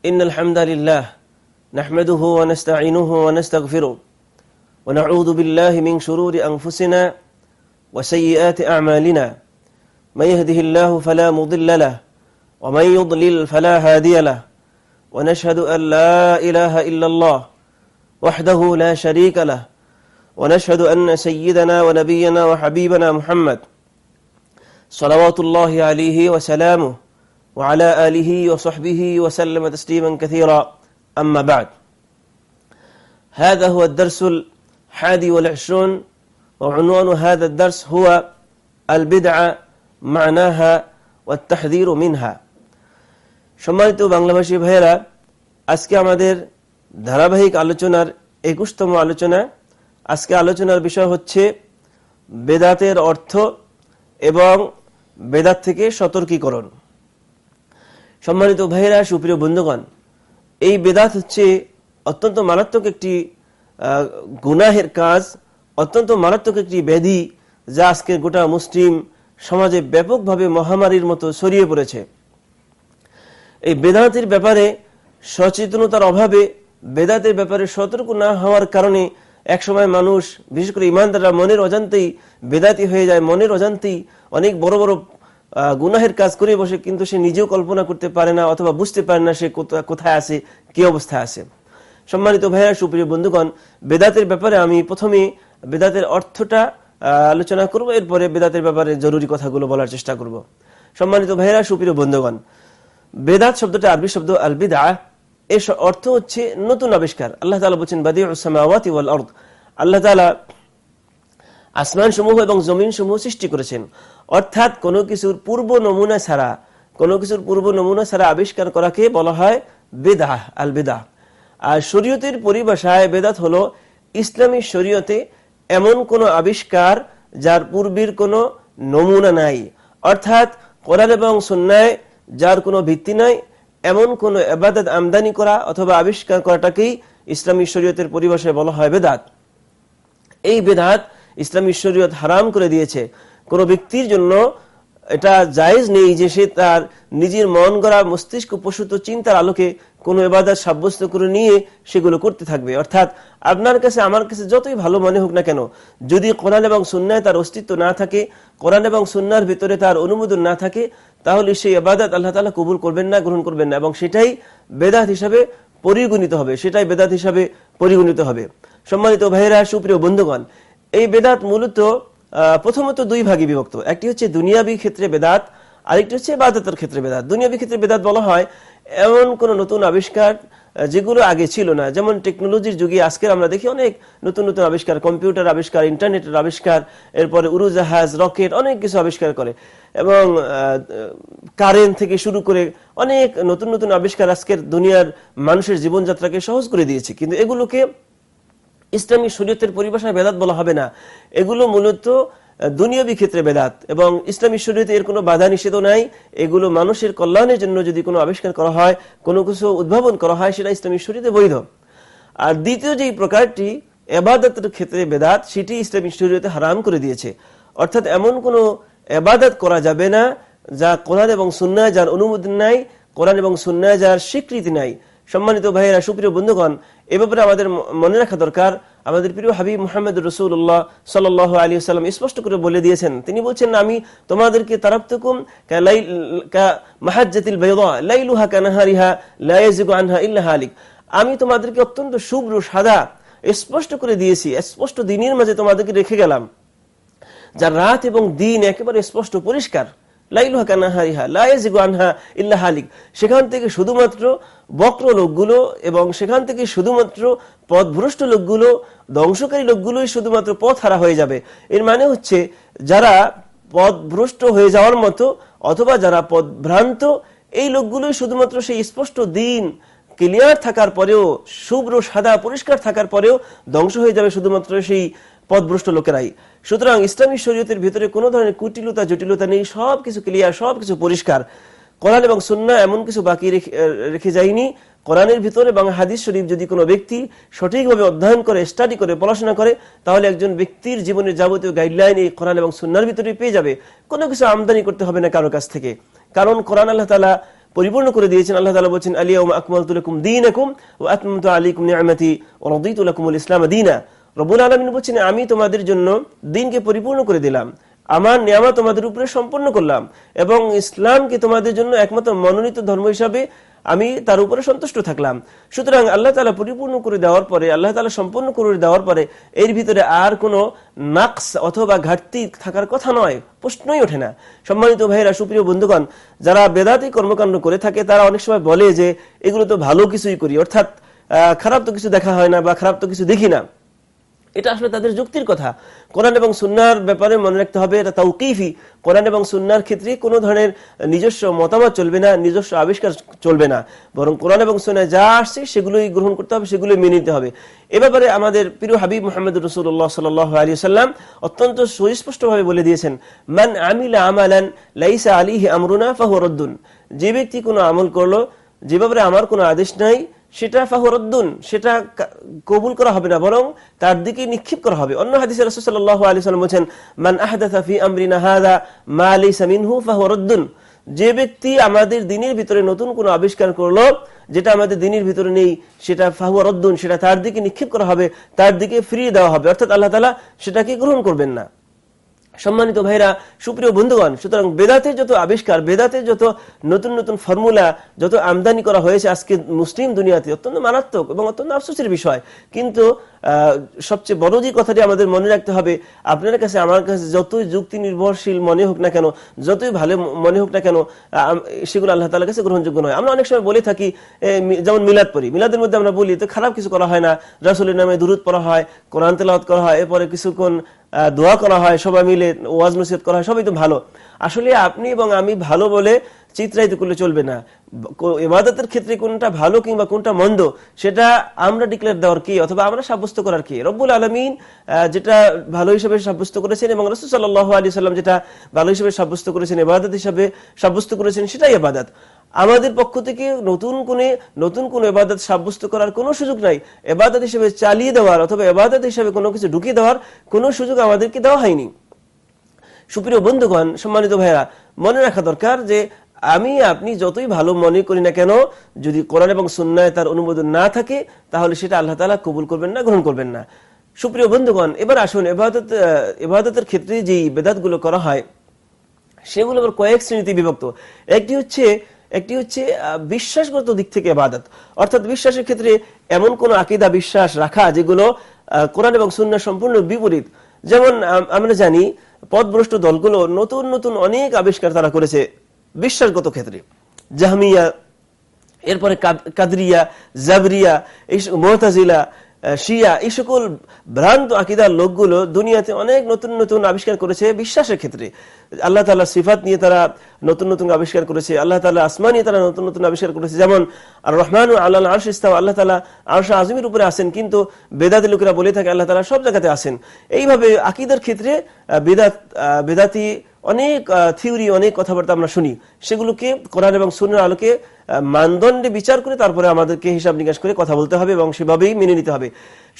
إن الحمد لله نحمده ونستعينه ونستغفره ونعوذ بالله من شرور أنفسنا وسيئات أعمالنا. من يهده الله فلا مضل له ومن يضلل فلا هادي له. ونشهد أن لا إله إلا الله وحده لا شريك له. ونشهد أن سيدنا ونبينا وحبيبنا محمد صلوات الله عليه وسلامه. وعلى آله وصحبه وسلم تسليما كثيرا أما بعد هذا هو الدرس الحادي والعشرون وعنوان هذا الدرس هو البدعة معناها والتحذير منها সম্মানিত বাংলাভাষী ভাইয়েরা আজকে আমাদের ধারাবাহিক আলোচনার একুশতম আলোচনা আজকে আলোচনার বিষয় হচ্ছে বেদাতের অর্থ এবং বেদাত থেকে সতর্কীকরণ সম্মানিত ভাইয়েরা, সুপ্রিয় বন্ধুগণ, এই বেদাত হচ্ছে অত্যন্ত মারাত্মক একটি গুনাহের কাজ, অত্যন্ত মারাত্মক একটি ব্যাধি যা আজকে গোটা মুসলিম সমাজে ব্যাপকভাবে মহামারীর মতো ছড়িয়ে পড়েছে। এই বেদাতের ব্যাপারে সচেতনতার অভাবে বেদাতের ব্যাপারে সতর্ক না হওয়ার কারণে একসময় মানুষ, বিশেষ করে ইমানদাররা মনের অজান্তেই বেদাতি হয়ে যায়। মনের অজান্তেই অনেক বড় বড় গুনাহের কাজ করে বসে, কিন্তু সে নিজেও কল্পনা করতে পারে না অথবা বুঝতে পারে না সে কোথায় আছে, কি অবস্থায় আছে। সম্মানিত ভাইয়া, সুপ্রিয় বন্ধুগণ, বেদাতের ব্যাপারে আমি প্রথমে বেদাতের অর্থটা আলোচনা করব, এরপরে বেদাতের ব্যাপারে জরুরি কথাগুলো বলার চেষ্টা করব। সম্মানিত ভাইয়েরা সুপ্রিয় বন্ধুগণ, বেদাত শব্দটা আরবি শব্দ আল বিদা এর অর্থ হচ্ছে নতুন আবিষ্কার। আল্লাহ তালা বলছেন বাদি আল্লাহ তালা আসমান সমূহ এবং জমিন সমূহ সৃষ্টি করেছেন। অর্থাৎ কোনো কিছুর পূর্ব নমুনা ছাড়া, কোনো কিছুর পূর্ব নমুনা ছাড়া আবিষ্কার করাকে বলা হয় বেদাহ আল বেদাহ আর শরীয়তের পরিভাষায় বেদাত হলো, ইসলামী শরীয়তে এমন কোনো আবিষ্কার যার পূর্বের কোনো নমুনা নাই। অর্থাৎ কোরআন এবং সন্ন্যায় যার কোনো ভিত্তি নাই, এমন কোন এবাদত আমদানি করা অথবা আবিষ্কার করাটাকেই ইসলামী শরীয়তের পরিভাষায় বলা হয় বেদাত। এই বেদাত ইসলামী শরীয়ত হারাম করে দিয়েছে। কোনো ব্যক্তির জন্য এটা জায়েজ নেই যে সে তার নিজের মন গড়া মস্তিষ্ক প্রসূত চিন্তার আলোকে কোনো এবাদত সাব্যস্ত করে নিয়ে সেগুলো করতে থাকবে। অর্থাৎ আপনার কাছে, আমার কাছে যতই ভালো মনে হোক না কেন, যদি কোরআন এবং সুন্নায় তার অস্তিত্ব না থাকে, কোরআন এবং সুন্নার ভিতরে তার অনুমোদন না থাকে, তাহলে সেই এবাদত আল্লাহ তালা কবুল করবেন না, গ্রহণ করবেন না এবং সেটাই বেদাত হিসাবে পরিগণিত হবে, সেটাই বেদাত হিসাবে পরিগণিত হবে। সম্মানিত ভাইয়েরা, সুপ্রিয় বন্ধুগণ এই বেদাত মূলত প্রথমত দুই ভাগে বিভক্ত। একটি হচ্ছে দুনিয়াবি ক্ষেত্রে বেদাত, আরেকটি হচ্ছে বাদাতের ক্ষেত্রে বেদাত। দুনিয়াবি ক্ষেত্রে বেদাত বলা হয় এমন কোন নতুন আবিষ্কার যেগুলো আগে ছিল না। যেমন টেকনোলজির যুগে আজকে আমরা দেখি অনেক নতুন নতুন আবিষ্কার, কম্পিউটার আবিষ্কার, ইন্টারনেটের আবিষ্কার, এরপরে উড়োজাহাজ, রকেট, অনেক কিছু আবিষ্কার করে। এবং কারেন্ট থেকে শুরু করে অনেক নতুন নতুন আবিষ্কার আজকের দুনিয়ার মানুষের জীবনযাত্রাকে সহজ করে দিয়েছে। কিন্তু এগুলোকে ইসলামী শরীয়তের পরিভাষায় বেদাত বলা হবে না। এগুলো মূলত দুনিয়াবী ক্ষেত্রে বেদাত এবং ইসলামী শরীয়তে এর কোনো বাধা নিষেধ নাই। এগুলো মানুষের কল্যাণের জন্য যদি কোনো আবিষ্কার করা হয়, কোনো কিছু উদ্ভাবন করা হয়, সেটা ইসলামী শরীয়তে বৈধ। আর দ্বিতীয় যে প্রকারটি, এবাদতের ক্ষেত্রে বেদাত, সেটি ইসলামী শরীয়তে হারাম করে দিয়েছে। অর্থাৎ এমন কোনো এবাদত করা যাবে না, যা কোরআন এবং সুন্নায় যার অনুমোদন নাই, কোরআন এবং সুন্নায় যার স্বীকৃতি নাই। সম্মানিত ভাইয়েরা, সুপ্রিয় বন্ধুগণ, এ ব্যাপারে আমাদের মনে রাখা দরকার। আমাদের প্রিয় হাবিব মোহাম্মদ রসুল্লাহ সাল আলী সাল্লাম স্পষ্ট করে বলে দিয়েছেন। তিনি বলছেন, আমি তোমাদেরকে তারাপ্তকুম মাহাজ্জাতিল লাইজিগু আনহা ইল্লাহা আলিক আমি তোমাদেরকে অত্যন্ত শুভ্র, সাদা, স্পষ্ট করে দিয়েছি, স্পষ্ট দিনের মাঝে তোমাদেরকে রেখে গেলাম। যার রাত এবং দিন একেবারে স্পষ্ট পরিষ্কার। সেখান থেকে শুধুমাত্র বক্র লোকগুলো এবং সেখান থেকে শুধুমাত্র পথভ্রষ্ট লোকগুলো, ধ্বংসকারী লোকগুলোই শুধুমাত্র পথ হারা হয়ে যাবে। এর মানে হচ্ছে যারা পথভ্রষ্ট হয়ে যাওয়ার মতো অথবা যারা পথভ্রান্ত, এই লোকগুলোই শুধুমাত্র সেই স্পষ্ট দিন, ক্লিয়ার থাকার পরেও, শুভ্র, সাদা, পরিষ্কার থাকার পরেও ধ্বংস হয়ে যাবে শুধুমাত্র সেই পথভ্রষ্ট লোকেরাই। সুতরাং ইসলামী শরীয়তের ভিতরে কোনো ধরনের কুটিলতা, জটিলতা নেই, সবকিছু ক্লিয়ার সবকিছু পরিষ্কার। কোরআন এবং সুন্না এমন কিছু বাকি রেখে যায়নি। কোরআনের ভিতরে এবং হাদিস শরীফ যদি কোনো ব্যক্তি সঠিকভাবে অধ্যয়ন করে স্টাডি করে, পড়াশোনা করে, তাহলে একজন ব্যক্তির জীবনের যাবতীয় গাইডলাইন এই কোরআন এবং সুন্নার ভিতরে পেয়ে যাবে। কোনো কিছু আমদানি করতে হবে না কারও কাছ থেকে। কারণ কোরআন আল্লাহ তালা পরিপূর্ণ করে দিয়েছেন। আল্লাহ তালা বলছেন আলিয়া আকমল তুলকুম দিন একুম ও আত্মত আলিকুম নিয়ামতি রদিতুল ইসলাম দিনা। রবুল আলমিন বলছেন, আমি তোমাদের জন্য দিনকে পরিপূর্ণ করে দিলাম। আমার নিয়ামা তোমাদের উপরে সম্পন্ন করলাম এবং ইসলামকে তোমাদের জন্য একমাত্র মনোনীত ধর্ম হিসাবে আমি তার উপরে সন্তুষ্ট থাকলাম। সুতরাং আল্লাহ তালা পরিপূর্ণ করে দেওয়ার পরে, আল্লাহ তালা সম্পূর্ণ করে দেওয়ার পরে এর ভিতরে আর কোনো নাকস অথবা ঘাটতি থাকার কথা নয়, প্রশ্নই ওঠে না। সম্মানিত ভাইরা সুপ্রিয় বন্ধুগণ, যারা বেদাতি কর্মকাণ্ড করে থাকে, তারা অনেক সময় বলে যে, এগুলো তো ভালো কিছুই করি। অর্থাৎ খারাপ তো কিছু দেখা হয় না বা খারাপ তো কিছু দেখি না। এটা আসলে তাদের যুক্তির কথা। কোরআন এবং সুন্নার ব্যাপারে মনে রাখতে হবে, এটা তাউকিফি কোরআন এবং সুন্নার ক্ষেত্রে কোনো ধরনের নিজস্ব মতামত চলবে না, নিজস্ব আবিষ্কার চলবে না। বরং কোরআন এবং সুন্নায় যা আসছে সেগুলোই গ্রহণ করতে হবে, সেগুলোই মেনে নিতে হবে। এ ব্যাপারে আমাদের প্রিয় হাবিব মোহাম্মদ রসুল্লাহ সাল আলী সাল্লাম অত্যন্ত সুস্পষ্টভাবে বলে দিয়েছেন, মান আমিলা আমালান লাইসা আলিহি আমরুনা ফাহরদ্দুন যে ব্যক্তি কোনো আমল করল, যে ব্যাপারে আমার কোনো আদেশ নাই সেটা ফাহরদ্দুন, সেটা কবুল করা হবে না, বরং তার দিকে নিক্ষেপ করা হবে। অন্য হাদিস রসুল্লাহ আলী সাল্লাম বলছেন, মান আহাদাফি আমরিনা হাদা, মা আলী সামিনহু ফাহরদ্দুন। যে ব্যক্তি আমাদের দিনের ভিতরে নতুন কোন আবিষ্কার করল, যেটা আমাদের দিনের ভিতরে নেই, সেটা ফাহুয়ারদ্দুন সেটা তার দিকে নিক্ষেপ করা হবে, তার দিকে ফিরিয়ে দেওয়া হবে। অর্থাৎ আল্লাহ তালা সেটাকে গ্রহণ করবেন না। সম্মানিত ভাইরা, সুপ্রিয় বন্ধুগণ, সুতরাং বেদাতের যত আবিষ্কার, বেদাতের যত নতুন নতুন ফর্মুলা যত আমদানি করা হয়েছে আজকে মুসলিম দুনিয়াতে অত্যন্ত মারাত্মক এবং অত্যন্ত আফসোসের বিষয়। কিন্তু সবচেয়ে বড় যে কথাটি আমাদের মনে রাখতে হবে, আপনার কাছে, আমার কাছে যতই যুক্তি নির্ভরশীল মনে হোক না কেন, যতই ভালো মনে হোক না কেন সেগুলো আল্লাহ তালার কাছে গ্রহণযোগ্য নয়। আমরা অনেক সময় বলে থাকি যেমন মিলাদ পড়ি। মিলাদের মধ্যে আমরা বলি তো খারাপ কিছু করা হয় না। রাসুলের নামে দূরত পড়া হয়, কোরআন তেলাওয়াত করা হয়, এরপরে কিছুক্ষণ দোয়া করা হয়, সবাই মিলে ওয়াজ নসিহত করা হয়, সবই তো ভালো। আসলে আপনি এবং আমি ভালো বলে চিত্রায়িত করলে চলবে না। এবাদতের ক্ষেত্রে কোনটা ভালো কিংবা কোনটা মন্দ, সেটা আমরা ডিক্লেয়ার দেওয়ার কি, অথবা আমরা সাব্যস্ত করার কি? রব্বুল আলমিন যেটা ভালো হিসেবে সাব্যস্ত করেছেন এবং রসুল সাল্লাহ আলী সাল্লাম যেটা ভালো হিসেবে সাব্যস্ত করেছেন এবাদত হিসাবে সাব্যস্ত করেছেন, সেটাই এবাদত আমাদের পক্ষ থেকে নতুন কোন নতুন কোন এবাদত সাব্যস্ত করার কোনো সুযোগ নাই। এবাদত হিসেবে চালিয়ে দেওয়ার অথবা এবাদত হিসেবে কোনো কিছু ঢুকিয়ে দেওয়ার কোনো সুযোগ আমাদেরকে দেওয়া হয়নি। সুপ্রিয় বন্ধুগণ, সম্মানিত ভাইরা মনে রাখা দরকার যে আমি, আপনি যতই ভালো মনে করি না কেন, যদি কোরআন এবং সুন্নায় তার অনুমোদন না থাকে, তাহলে সেটা আল্লাহ তালা কবুল করবেন না, গ্রহণ করবেন না। সুপ্রিয় বন্ধুগণ, এবার আসুন, এবাদত এবাদতের ক্ষেত্রে যেই বেদাতগুলো করা হয়, সেগুলো আবার কয়েক শ্রেণীতে বিভক্ত। একটি হচ্ছে একটি হচ্ছে বিশ্বাসগত দিক থেকে এবাদত অর্থাৎ বিশ্বাসের ক্ষেত্রে এমন কোন আকিদা, বিশ্বাস রাখা যেগুলো কোরআন এবং সুন্না সম্পূর্ণ বিপরীত। যেমন আমরা জানি পদভ্রষ্ট দলগুলো নতুন নতুন অনেক আবিষ্কার তারা করেছে বিশ্বাসগত ক্ষেত্রে। জাহমিয়া, এরপরে কাদরিয়া, জাবরিয়া, এই মোহতাজিলা শিয়া এই সকল ভ্রান্ত আকিদার লোকগুলো দুনিয়াতে অনেক নতুন নতুন আবিষ্কার করেছে বিশ্বাসের ক্ষেত্রে। আল্লাহ তালা সিফাত নিয়ে তারা নতুন নতুন আবিষ্কার করেছে, আল্লাহ তালা আসমা নিয়ে তারা নতুন নতুন আবিষ্কার করেছে। যেমন আর রহমান আল্লাহ আর্শ ইস্তাম আল্লাহ তালা আর্শ আজমির উপরে আসেন কিন্তু বেদাতি লোকেরা বলে থাকে আল্লাহ তালা সব জায়গাতে আসেন এইভাবে আকিদার ক্ষেত্রে বেদাত বেদাতি অনেক থিওরি অনেক কথাবার্তা আমরা শুনি। সেগুলোকে কোরআন এবং সুনের আলোকে মানদণ্ডে বিচার করে তারপরে আমাদেরকে হিসাব নিকাশ করে কথা বলতে হবে এবং সেভাবেই মেনে নিতে হবে।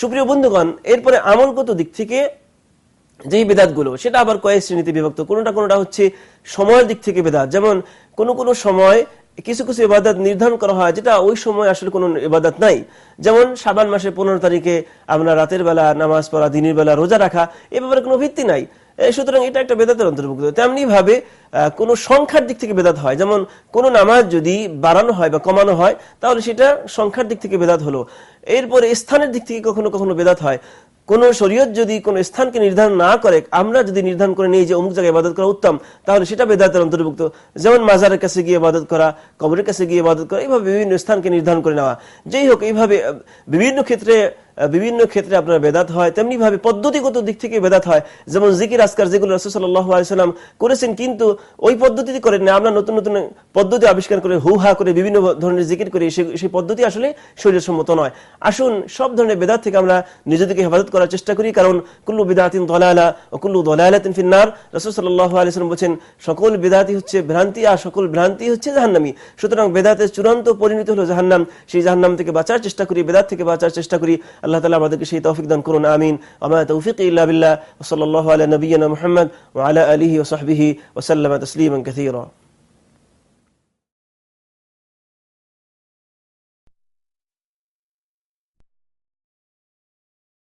সুপ্রিয় বন্ধুগণ, এরপরে আমলগত দিক থেকে যেই বেদাতগুলো, সেটা আবার কয়েক শ্রেণীতে বিভক্ত। কোনোটা কোনোটা হচ্ছে সময়ের দিক থেকে বেদাত। যেমন, কোনো কোনো সময় কিছু কিছু ইবাদত নির্ধারণ করা হয়, যেটা ওই সময় আসলে কোনো ইবাদত নাই। যেমন সাবান মাসের পনেরো তারিখে আমরা রাতের বেলা নামাজ পড়া, দিনের বেলা রোজা রাখা, এ ব্যাপারে কোনো ভিত্তি নাই। সুতরাং এটা একটা বেদাতের অন্তর্ভুক্ত। তেমনি ভাবে কোনো সংখ্যার দিক থেকে বেদাত হয়। যেমন, কোন নামাজ যদি বাড়ানো হয় বা কমানো হয়, তাহলে সেটা সংখ্যার দিক থেকে বেদাত হলো। এরপরে স্থানের দিক থেকে কখনো কখনো বেদাত হয়। কোন শরীয়ত যদি কোন স্থানকে নির্ধারণ না করে, আমরা যদি নির্ধারণ করে নিই যে অমুক জায়গায় ইবাদত করা উত্তম, তাহলে সেটা বেদাতের অন্তর্ভুক্ত। যেমন, মাজারের কাছে গিয়ে ইবাদত করা, কবরের কাছে গিয়ে ইবাদত করা, এইভাবে বিভিন্ন স্থানকে নির্ধারণ করে নেওয়া। যেই হোক, এইভাবে বিভিন্ন ক্ষেত্রে বিভিন্ন ক্ষেত্রে আপনার বেদাত হয় তেমনি ভাবে পদ্ধতিগত দিক থেকে বেদাত হয়। যেমন জিকির, আজকার যেগুলো রসুসাল্লাম করেছেন, কিন্তু ওই পদ্ধতিতে করেন না। আমরা নতুন নতুন পদ্ধতি আবিষ্কার করে হু হা করে, বিভিন্ন ধরনের জিকির করি। সেই পদ্ধতি আসলে শরীর সম্মত নয়। আসুন, সব ধরনের বেদাত থেকে আমরা নিজেদেরকে হেফাজত করার চেষ্টা করি। কারণ, কুল্লু বেদাতিন দলালা ও কুল্লু দলালাতিন ফিন্নার। রসুসাল্লাহ আলিয়াল্লাম বলছেন, সকল বেদাতি হচ্ছে ভ্রান্তি আর সকল ভ্রান্তি হচ্ছে জাহান্নামি। সুতরাং বেদাতের চূড়ান্ত পরিণতি হলো জাহান্নাম। সেই জাহান্নাম থেকে বাঁচার চেষ্টা করি, বেদাত থেকে বাঁচার চেষ্টা করি। আল্লাহ তালা আমাদেরকে সেই তৌফিক দান করুন আমিন আমা তৌফিক ইল্লা বিল্লাহ ওসল্লাহ আলা নবীনা মোহাম্মদ ওয়ালা আলিহি ওসহবিহি ওসাল্লাম তসলিমান কাথীরা